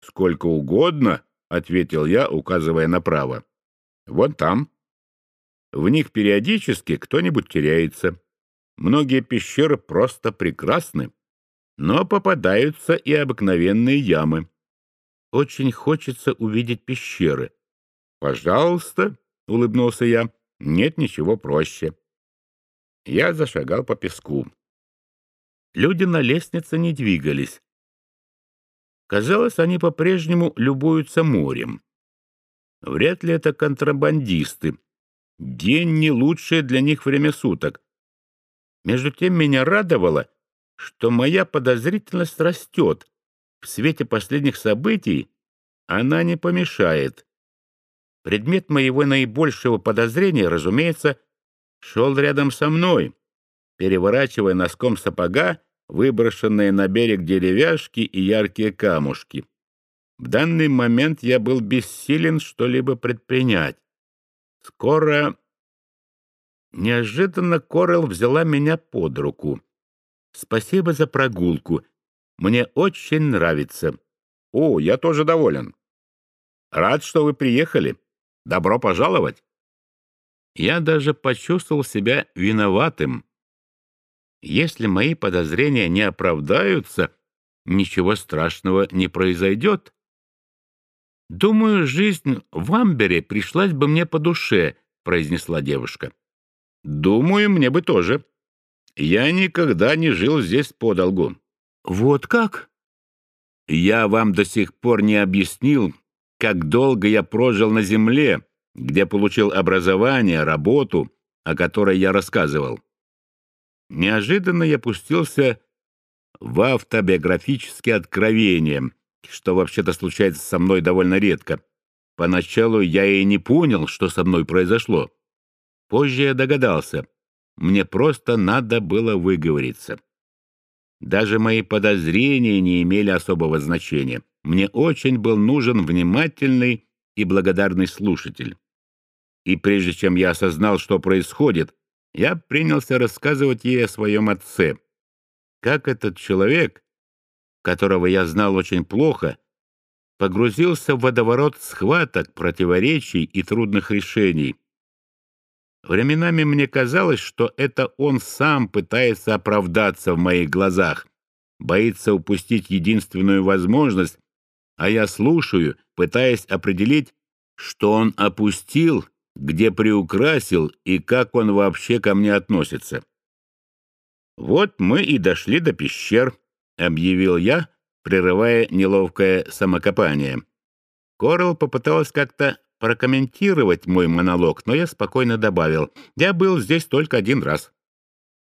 Сколько угодно, — ответил я, указывая направо. Вон там. В них периодически кто-нибудь теряется. Многие пещеры просто прекрасны, но попадаются и обыкновенные ямы. Очень хочется увидеть пещеры. «Пожалуйста», — улыбнулся я, — «нет ничего проще». Я зашагал по песку. Люди на лестнице не двигались. Казалось, они по-прежнему любуются морем. Вряд ли это контрабандисты. День не лучшее для них время суток. Между тем меня радовало, что моя подозрительность растет. В свете последних событий она не помешает. Предмет моего наибольшего подозрения, разумеется, шел рядом со мной, переворачивая носком сапога выброшенные на берег деревяшки и яркие камушки. В данный момент я был бессилен что-либо предпринять. Скоро... Неожиданно Корел взяла меня под руку. «Спасибо за прогулку. Мне очень нравится». «О, я тоже доволен. Рад, что вы приехали. Добро пожаловать». Я даже почувствовал себя виноватым. Если мои подозрения не оправдаются, ничего страшного не произойдет. «Думаю, жизнь в Амбере пришлась бы мне по душе», — произнесла девушка. «Думаю, мне бы тоже. Я никогда не жил здесь подолгу». «Вот как?» «Я вам до сих пор не объяснил, как долго я прожил на земле, где получил образование, работу, о которой я рассказывал. Неожиданно я пустился в автобиографические откровения, что вообще-то случается со мной довольно редко. Поначалу я и не понял, что со мной произошло. Позже я догадался. Мне просто надо было выговориться. Даже мои подозрения не имели особого значения. Мне очень был нужен внимательный и благодарный слушатель. И прежде чем я осознал, что происходит, я принялся рассказывать ей о своем отце. Как этот человек, которого я знал очень плохо, погрузился в водоворот схваток, противоречий и трудных решений. Временами мне казалось, что это он сам пытается оправдаться в моих глазах, боится упустить единственную возможность, а я слушаю, пытаясь определить, что он опустил где приукрасил и как он вообще ко мне относится. «Вот мы и дошли до пещер», — объявил я, прерывая неловкое самокопание. Корл попыталась как-то прокомментировать мой монолог, но я спокойно добавил, «Я был здесь только один раз».